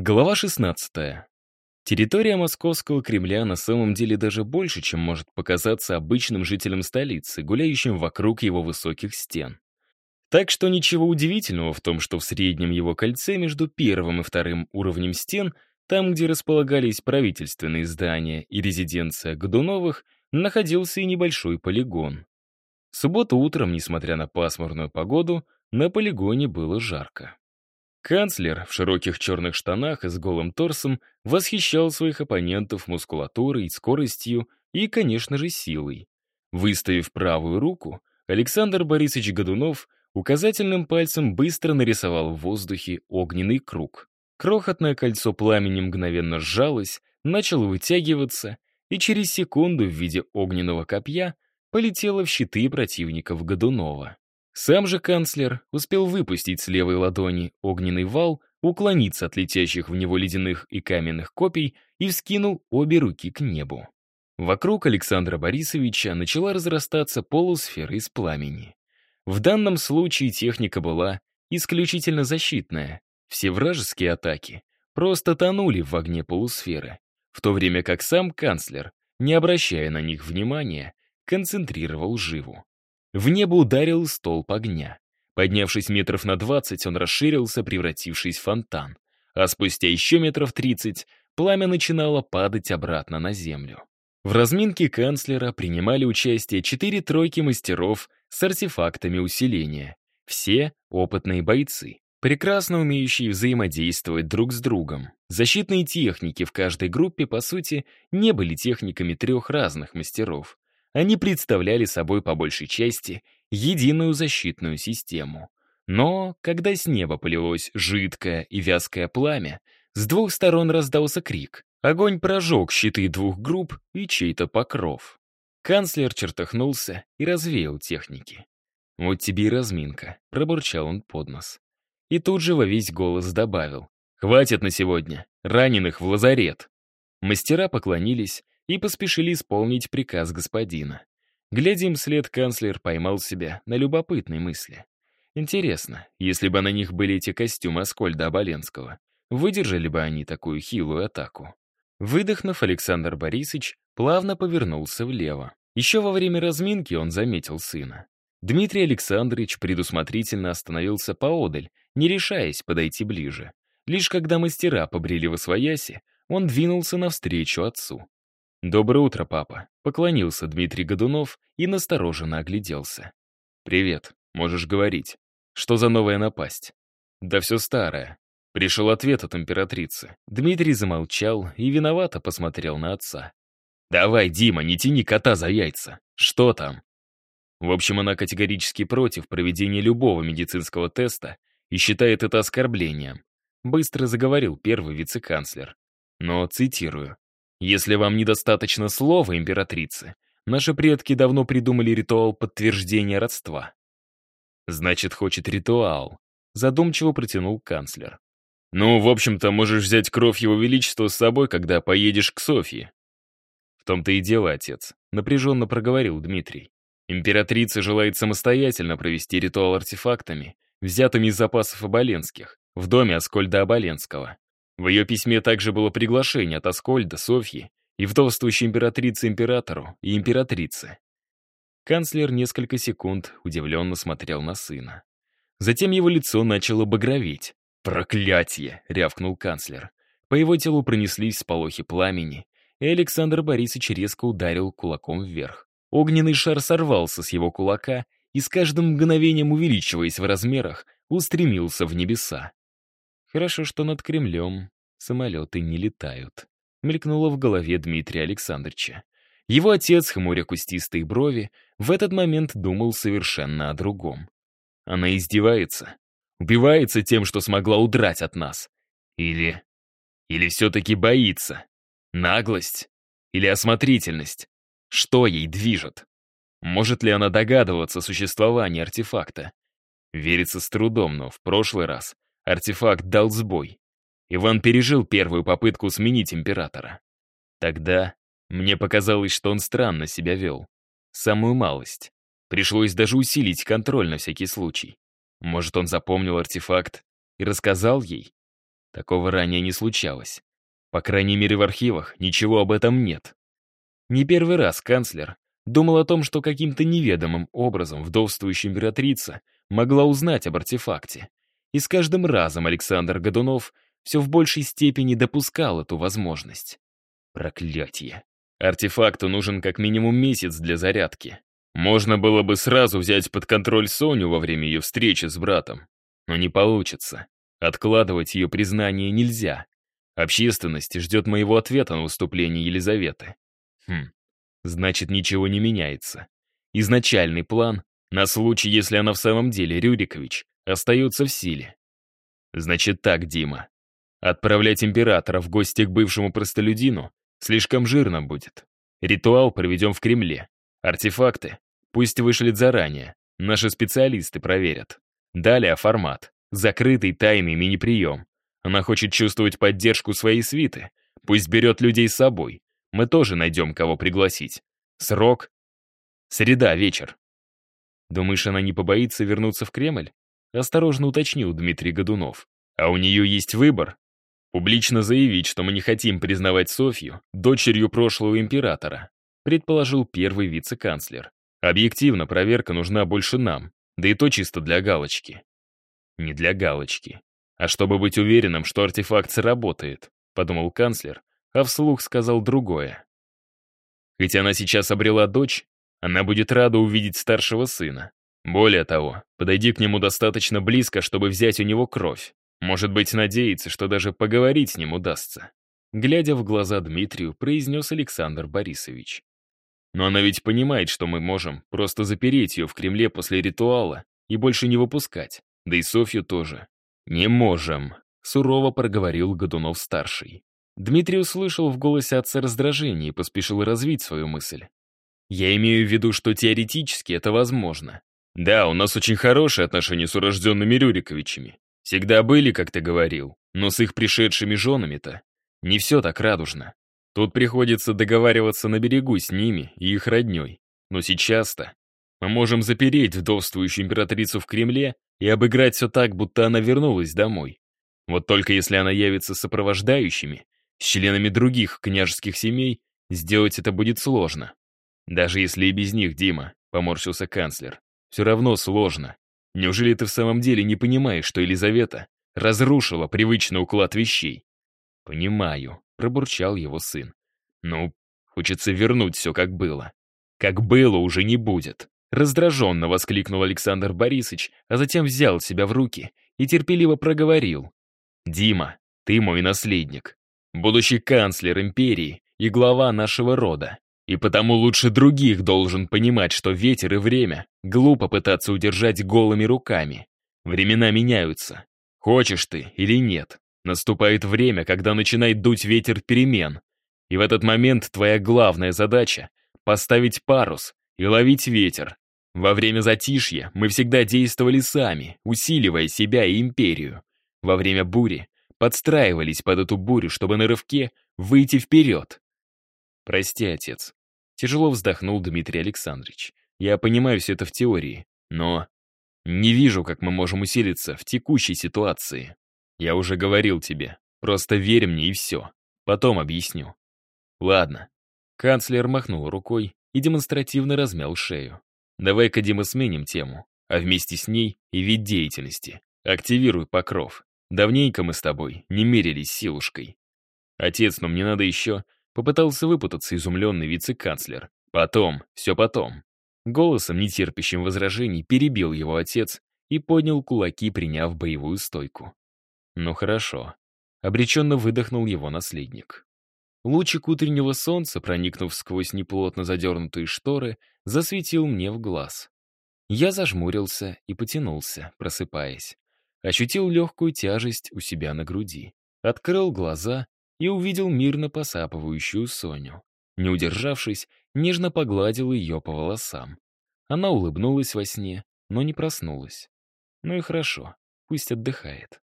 Глава 16. Территория Московского Кремля на самом деле даже больше, чем может показаться обычным жителям столицы, гуляющим вокруг его высоких стен. Так что ничего удивительного в том, что в среднем его кольце между первым и вторым уровнем стен, там, где располагались правительственные здания и резиденция Годуновых, находился и небольшой полигон. В субботу утром, несмотря на пасмурную погоду, на полигоне было жарко. Канцлер в широких черных штанах и с голым торсом восхищал своих оппонентов мускулатурой, скоростью и, конечно же, силой. Выставив правую руку, Александр Борисович Годунов указательным пальцем быстро нарисовал в воздухе огненный круг. Крохотное кольцо пламени мгновенно сжалось, начало вытягиваться, и через секунду в виде огненного копья полетело в щиты противников Годунова. Сам же канцлер успел выпустить с левой ладони огненный вал, уклониться от летящих в него ледяных и каменных копий и вскинул обе руки к небу. Вокруг Александра Борисовича начала разрастаться полусфера из пламени. В данном случае техника была исключительно защитная. Все вражеские атаки просто тонули в огне полусферы, в то время как сам канцлер, не обращая на них внимания, концентрировал живу. В небо ударил столб огня. Поднявшись метров на двадцать, он расширился, превратившись в фонтан. А спустя еще метров тридцать пламя начинало падать обратно на землю. В разминке канцлера принимали участие четыре тройки мастеров с артефактами усиления. Все опытные бойцы, прекрасно умеющие взаимодействовать друг с другом. Защитные техники в каждой группе, по сути, не были техниками трех разных мастеров. Они представляли собой по большей части единую защитную систему. Но, когда с неба полилось жидкое и вязкое пламя, с двух сторон раздался крик. Огонь прожег щиты двух групп и чей-то покров. Канцлер чертыхнулся и развеял техники. «Вот тебе и разминка», — пробурчал он под нос. И тут же во весь голос добавил. «Хватит на сегодня. Раненых в лазарет». Мастера поклонились и поспешили исполнить приказ господина. Глядя им вслед, канцлер поймал себя на любопытной мысли. Интересно, если бы на них были эти костюмы Аскольда Оболенского, выдержали бы они такую хилую атаку? Выдохнув, Александр Борисович плавно повернулся влево. Еще во время разминки он заметил сына. Дмитрий Александрович предусмотрительно остановился поодаль, не решаясь подойти ближе. Лишь когда мастера побрели во свояси, он двинулся навстречу отцу. «Доброе утро, папа», — поклонился Дмитрий Годунов и настороженно огляделся. «Привет, можешь говорить. Что за новая напасть?» «Да все старое». Пришел ответ от императрицы. Дмитрий замолчал и виновато посмотрел на отца. «Давай, Дима, не тяни кота за яйца. Что там?» В общем, она категорически против проведения любого медицинского теста и считает это оскорблением. Быстро заговорил первый вице-канцлер. Но, цитирую, если вам недостаточно слова императрицы, наши предки давно придумали ритуал подтверждения родства. Значит, хочет ритуал. Задумчиво протянул канцлер. Ну, в общем-то, можешь взять кровь его величества с собой, когда поедешь к Софье. В том-то и дело, отец, напряженно проговорил Дмитрий. Императрица желает самостоятельно провести ритуал артефактами, взятыми из запасов Оболенских, в доме Аскольда Оболенского. В ее письме также было приглашение от Аскольда, Софьи и вдовствующей императрицы императору и императрицы. Канцлер несколько секунд удивленно смотрел на сына. Затем его лицо начало багроветь. «Проклятие!» — рявкнул канцлер. По его телу пронеслись сполохи пламени, и Александр Борисович резко ударил кулаком вверх. Огненный шар сорвался с его кулака и с каждым мгновением увеличиваясь в размерах, устремился в небеса. Хорошо, что над Кремлем самолеты не летают. Мелькнуло в голове Дмитрия Александровича. Его отец, хмуря кустистые брови, в этот момент думал совершенно о другом. Она издевается. Убивается тем, что смогла удрать от нас. Или... Или все-таки боится. Наглость? Или осмотрительность? Что ей движет? Может ли она догадываться о существовании артефакта? Верится с трудом, но в прошлый раз Артефакт дал сбой. Иван пережил первую попытку сменить императора. Тогда мне показалось, что он странно себя вел. Самую малость. Пришлось даже усилить контроль на всякий случай. Может, он запомнил артефакт и рассказал ей? Такого ранее не случалось. По крайней мере, в архивах ничего об этом нет. Не первый раз канцлер думал о том, что каким-то неведомым образом вдовствующая императрица могла узнать об артефакте. И с каждым разом Александр Годунов все в большей степени допускал эту возможность. Проклятье. Артефакту нужен как минимум месяц для зарядки. Можно было бы сразу взять под контроль Соню во время ее встречи с братом. Но не получится. Откладывать ее признание нельзя. Общественность ждет моего ответа на выступление Елизаветы. Хм, значит, ничего не меняется. Изначальный план, на случай, если она в самом деле Рюрикович, остается в силе. Значит так, Дима. Отправлять императора в гости к бывшему простолюдину слишком жирно будет. Ритуал проведем в Кремле. Артефакты пусть вышлет заранее. Наши специалисты проверят. Далее формат. Закрытый тайный мини-прием. Она хочет чувствовать поддержку своей свиты. Пусть берет людей с собой. Мы тоже найдем, кого пригласить. Срок? Среда, вечер. Думаешь, она не побоится вернуться в Кремль? Осторожно уточнил Дмитрий Годунов. А у нее есть выбор. Публично заявить, что мы не хотим признавать Софью дочерью прошлого императора, предположил первый вице-канцлер. Объективно, проверка нужна больше нам, да и то чисто для галочки. Не для галочки, а чтобы быть уверенным, что артефакт сработает, подумал канцлер, а вслух сказал другое. Хоть она сейчас обрела дочь, она будет рада увидеть старшего сына. Более того, подойди к нему достаточно близко, чтобы взять у него кровь. Может быть, надеется, что даже поговорить с ним удастся. Глядя в глаза Дмитрию, произнес Александр Борисович. Но она ведь понимает, что мы можем просто запереть ее в Кремле после ритуала и больше не выпускать. Да и Софью тоже. «Не можем», — сурово проговорил Годунов-старший. Дмитрий услышал в голосе отца раздражение и поспешил развить свою мысль. «Я имею в виду, что теоретически это возможно. Да, у нас очень хорошие отношения с урожденными Рюриковичами. Всегда были, как ты говорил, но с их пришедшими женами-то не все так радужно. Тут приходится договариваться на берегу с ними и их родней. Но сейчас-то мы можем запереть вдовствующую императрицу в Кремле и обыграть все так, будто она вернулась домой. Вот только если она явится сопровождающими, с членами других княжеских семей, сделать это будет сложно. Даже если и без них, Дима, поморщился канцлер, все равно сложно. Неужели ты в самом деле не понимаешь, что Елизавета разрушила привычный уклад вещей? Понимаю, пробурчал его сын. Ну, хочется вернуть все как было. Как было уже не будет. Раздраженно воскликнул Александр Борисович, а затем взял себя в руки и терпеливо проговорил. «Дима, ты мой наследник, будущий канцлер империи и глава нашего рода. И потому лучше других должен понимать, что ветер и время глупо пытаться удержать голыми руками. Времена меняются. Хочешь ты или нет, наступает время, когда начинает дуть ветер перемен. И в этот момент твоя главная задача — поставить парус и ловить ветер. Во время затишья мы всегда действовали сами, усиливая себя и империю. Во время бури подстраивались под эту бурю, чтобы на рывке выйти вперед. Прости, отец, Тяжело вздохнул Дмитрий Александрович. Я понимаю все это в теории, но не вижу, как мы можем усилиться в текущей ситуации. Я уже говорил тебе, просто верь мне и все. Потом объясню. Ладно. Канцлер махнул рукой и демонстративно размял шею. Давай-ка, Дима, сменим тему, а вместе с ней и вид деятельности. Активируй покров. Давненько мы с тобой не мерились силушкой. Отец, но мне надо еще Попытался выпутаться изумленный вице-канцлер. Потом, все потом. Голосом, нетерпящим возражений, перебил его отец и поднял кулаки, приняв боевую стойку. Ну хорошо. Обреченно выдохнул его наследник. Лучик утреннего солнца, проникнув сквозь неплотно задернутые шторы, засветил мне в глаз. Я зажмурился и потянулся, просыпаясь. Ощутил легкую тяжесть у себя на груди. Открыл глаза и увидел мирно посапывающую Соню. Не удержавшись, нежно погладил ее по волосам. Она улыбнулась во сне, но не проснулась. Ну и хорошо, пусть отдыхает.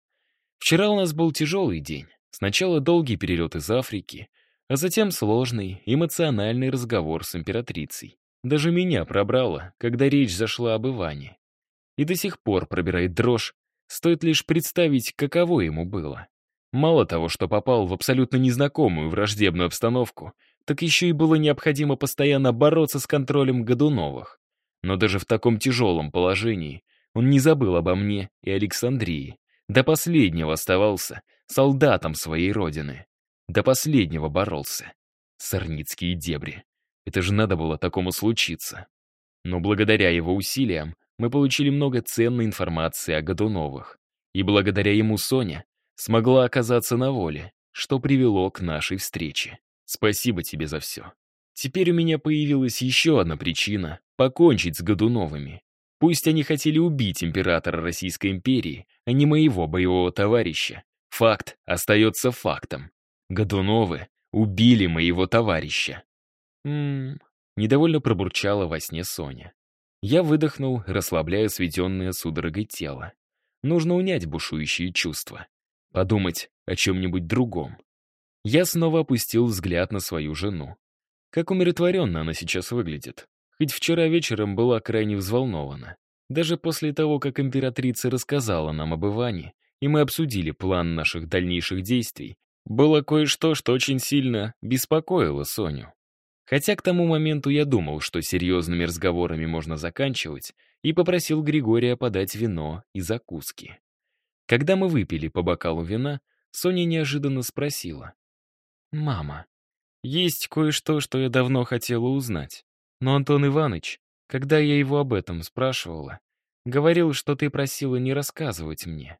Вчера у нас был тяжелый день. Сначала долгий перелет из Африки, а затем сложный, эмоциональный разговор с императрицей. Даже меня пробрало, когда речь зашла об Иване. И до сих пор пробирает дрожь, стоит лишь представить, каково ему было. Мало того, что попал в абсолютно незнакомую враждебную обстановку, так еще и было необходимо постоянно бороться с контролем Годуновых. Но даже в таком тяжелом положении он не забыл обо мне и Александрии. До последнего оставался солдатом своей родины. До последнего боролся. Сорницкие дебри. Это же надо было такому случиться. Но благодаря его усилиям мы получили много ценной информации о Годуновых. И благодаря ему Соня смогла оказаться на воле, что привело к нашей встрече. Спасибо тебе за все. Теперь у меня появилась еще одна причина покончить с Годуновыми. Пусть они хотели убить императора Российской империи, а не моего боевого товарища. Факт остается фактом. Годуновы убили моего товарища. Ммм, недовольно пробурчала во сне Соня. Я выдохнул, расслабляя сведенное судорогой тело. Нужно унять бушующие чувства. Подумать о чем-нибудь другом. Я снова опустил взгляд на свою жену. Как умиротворенно она сейчас выглядит. Хоть вчера вечером была крайне взволнована. Даже после того, как императрица рассказала нам об Иване, и мы обсудили план наших дальнейших действий, было кое-что, что очень сильно беспокоило Соню. Хотя к тому моменту я думал, что серьезными разговорами можно заканчивать, и попросил Григория подать вино и закуски. Когда мы выпили по бокалу вина, Соня неожиданно спросила. «Мама, есть кое-что, что я давно хотела узнать. Но Антон Иванович, когда я его об этом спрашивала, говорил, что ты просила не рассказывать мне».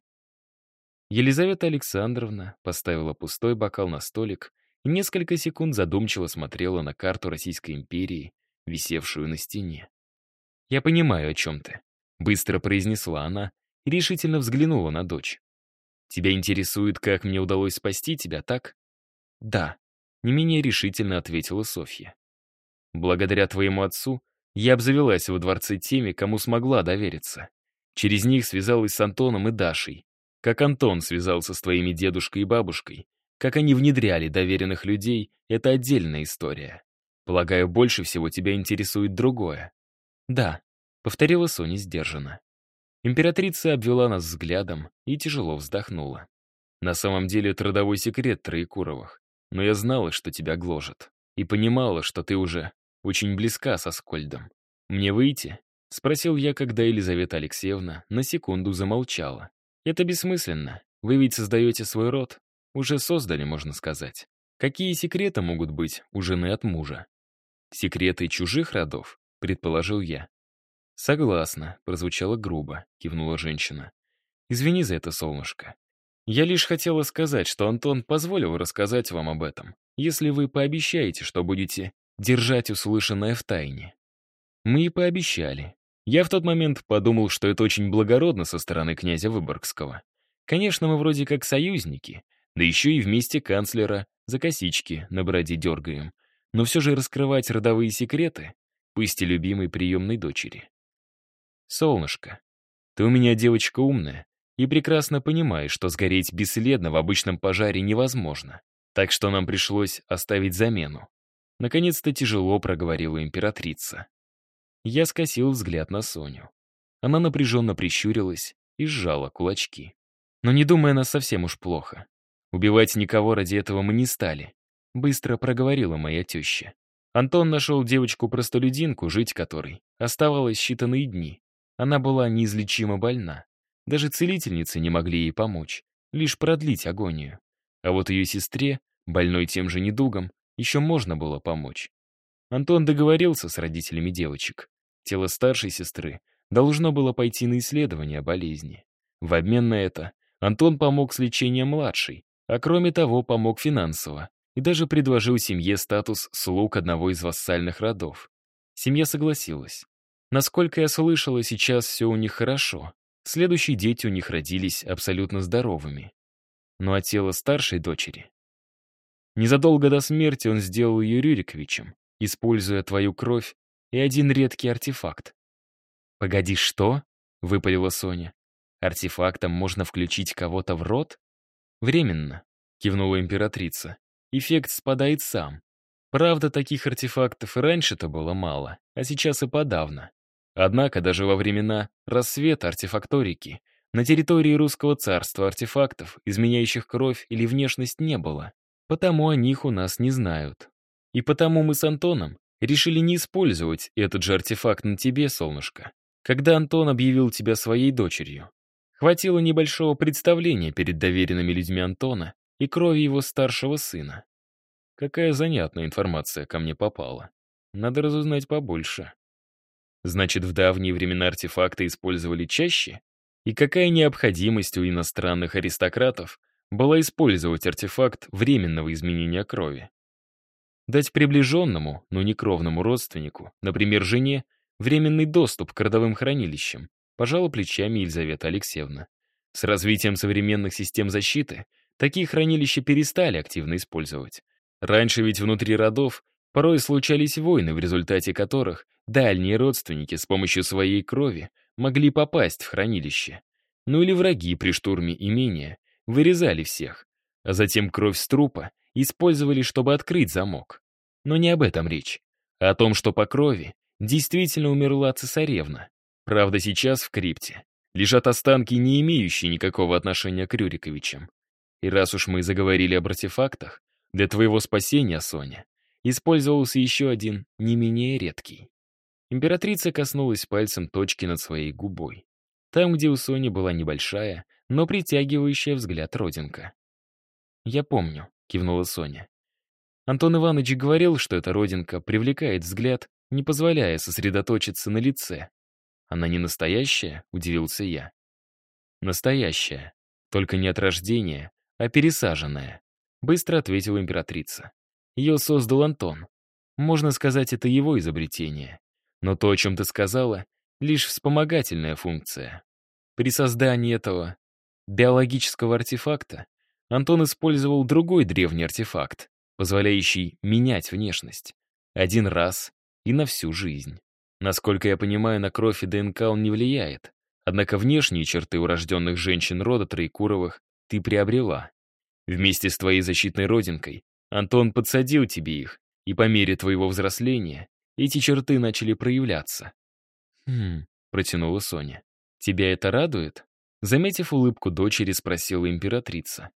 Елизавета Александровна поставила пустой бокал на столик и несколько секунд задумчиво смотрела на карту Российской империи, висевшую на стене. «Я понимаю, о чем ты», — быстро произнесла она и решительно взглянула на дочь. «Тебя интересует, как мне удалось спасти тебя, так?» «Да», — не менее решительно ответила Софья. «Благодаря твоему отцу я обзавелась во дворце теми, кому смогла довериться. Через них связалась с Антоном и Дашей. Как Антон связался с твоими дедушкой и бабушкой, как они внедряли доверенных людей, это отдельная история. Полагаю, больше всего тебя интересует другое. «Да», — повторила Соня сдержанно. Императрица обвела нас взглядом и тяжело вздохнула. «На самом деле это родовой секрет Троекуровых, но я знала, что тебя гложет, и понимала, что ты уже очень близка со Скольдом. Мне выйти?» — спросил я, когда Елизавета Алексеевна на секунду замолчала. «Это бессмысленно. Вы ведь создаете свой род. Уже создали, можно сказать. Какие секреты могут быть у жены от мужа? Секреты чужих родов? — предположил я. «Согласна», — прозвучало грубо, — кивнула женщина. «Извини за это, солнышко. Я лишь хотела сказать, что Антон позволил рассказать вам об этом, если вы пообещаете, что будете держать услышанное в тайне». Мы и пообещали. Я в тот момент подумал, что это очень благородно со стороны князя Выборгского. Конечно, мы вроде как союзники, да еще и вместе канцлера за косички на бороде дергаем. Но все же раскрывать родовые секреты пусть и любимой приемной дочери. «Солнышко, ты у меня девочка умная и прекрасно понимаешь, что сгореть бесследно в обычном пожаре невозможно, так что нам пришлось оставить замену». Наконец-то тяжело проговорила императрица. Я скосил взгляд на Соню. Она напряженно прищурилась и сжала кулачки. Но не думая нас совсем уж плохо. Убивать никого ради этого мы не стали. Быстро проговорила моя теща. Антон нашел девочку-простолюдинку, жить которой оставалось считанные дни. Она была неизлечимо больна. Даже целительницы не могли ей помочь, лишь продлить агонию. А вот ее сестре, больной тем же недугом, еще можно было помочь. Антон договорился с родителями девочек. Тело старшей сестры должно было пойти на исследование болезни. В обмен на это Антон помог с лечением младшей, а кроме того помог финансово и даже предложил семье статус слуг одного из вассальных родов. Семья согласилась. Насколько я слышала, сейчас все у них хорошо. Следующие дети у них родились абсолютно здоровыми. Ну а тело старшей дочери? Незадолго до смерти он сделал ее Рюриковичем, используя твою кровь и один редкий артефакт. «Погоди, что?» — выпалила Соня. «Артефактом можно включить кого-то в рот?» «Временно», — кивнула императрица эффект спадает сам. Правда, таких артефактов и раньше-то было мало, а сейчас и подавно. Однако даже во времена рассвета артефакторики На территории русского царства артефактов, изменяющих кровь или внешность, не было. Потому о них у нас не знают. И потому мы с Антоном решили не использовать этот же артефакт на тебе, солнышко, когда Антон объявил тебя своей дочерью. Хватило небольшого представления перед доверенными людьми Антона и крови его старшего сына. Какая занятная информация ко мне попала. Надо разузнать побольше. Значит, в давние времена артефакты использовали чаще? И какая необходимость у иностранных аристократов была использовать артефакт временного изменения крови? Дать приближенному, но не кровному родственнику, например, жене, временный доступ к родовым хранилищам, пожала плечами Елизавета Алексеевна. С развитием современных систем защиты такие хранилища перестали активно использовать. Раньше ведь внутри родов порой случались войны, в результате которых дальние родственники с помощью своей крови могли попасть в хранилище. Ну или враги при штурме имения вырезали всех, а затем кровь с трупа использовали, чтобы открыть замок. Но не об этом речь, а о том, что по крови действительно умерла цесаревна. Правда, сейчас в крипте лежат останки, не имеющие никакого отношения к Рюриковичам. И раз уж мы заговорили об артефактах, для твоего спасения, Соня, использовался еще один, не менее редкий. Императрица коснулась пальцем точки над своей губой. Там, где у Сони была небольшая, но притягивающая взгляд родинка. «Я помню», — кивнула Соня. Антон Иванович говорил, что эта родинка привлекает взгляд, не позволяя сосредоточиться на лице. «Она не настоящая?» — удивился я. «Настоящая. Только не от рождения, а пересаженная», — быстро ответила императрица. Ее создал Антон. Можно сказать, это его изобретение. Но то, о чем ты сказала, лишь вспомогательная функция. При создании этого биологического артефакта Антон использовал другой древний артефакт, позволяющий менять внешность. Один раз и на всю жизнь. Насколько я понимаю, на кровь и ДНК он не влияет. Однако внешние черты урожденных женщин рода Троекуровых ты приобрела. Вместе с твоей защитной родинкой Антон подсадил тебе их, и по мере твоего взросления эти черты начали проявляться. «Хм», — протянула Соня. «Тебя это радует?» Заметив улыбку дочери, спросила императрица.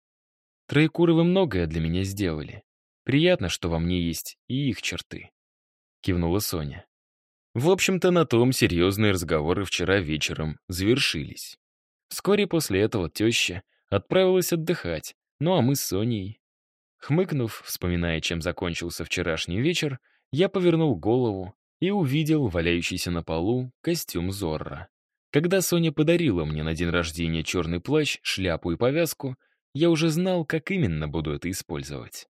«Троекуровы многое для меня сделали. Приятно, что во мне есть и их черты», — кивнула Соня. В общем-то, на том серьезные разговоры вчера вечером завершились. Вскоре после этого теща отправилась отдыхать, ну а мы с Соней... Хмыкнув, вспоминая, чем закончился вчерашний вечер, я повернул голову и увидел валяющийся на полу костюм Зорро. Когда Соня подарила мне на день рождения черный плащ, шляпу и повязку, я уже знал, как именно буду это использовать.